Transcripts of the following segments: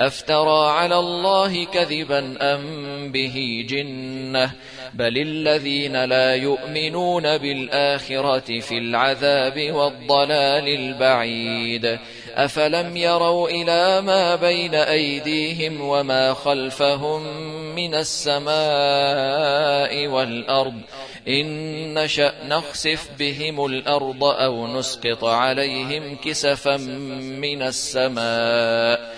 أفترى على الله كذبا أم به جنة بل الذين لا يؤمنون بالآخرة في العذاب والضلال البعيد أفلم يروا إلى ما بين أيديهم وما خلفهم من السماء والأرض إن نشأ نخسف بهم الأرض أو نسقط عليهم كسفا من السماء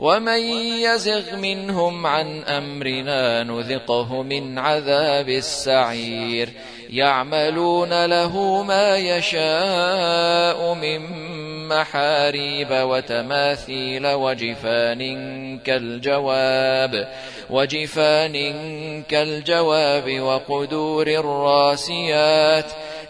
ومن يزغ منهم عن أمرنا نذقه من عذاب السعير. يعملون له ما يشاء من محاريب وتماثيل وجفان كالجواب وجفان كالجواب وقدور الراسيات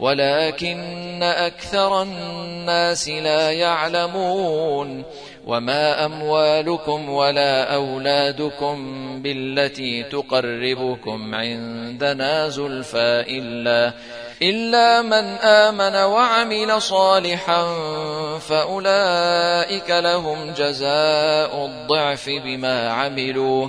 ولكن أكثر الناس لا يعلمون وما أموالكم ولا أولادكم بالتي تقربكم عندنا زلفى إلا إلا من آمن وعمل صالحا فأولئك لهم جزاء الضعف بما عملوا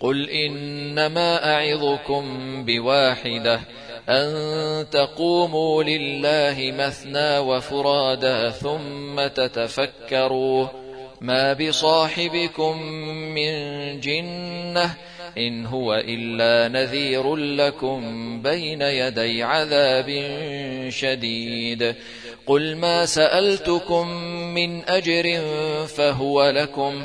قل إنما أعظكم بواحدة أن تقوموا لله مثنى وفرادا ثم تتفكروا ما بصاحبكم من جنة إن هو إلا نذير لكم بين يدي عذاب شديد قل ما سألتكم من أجر فهو لكم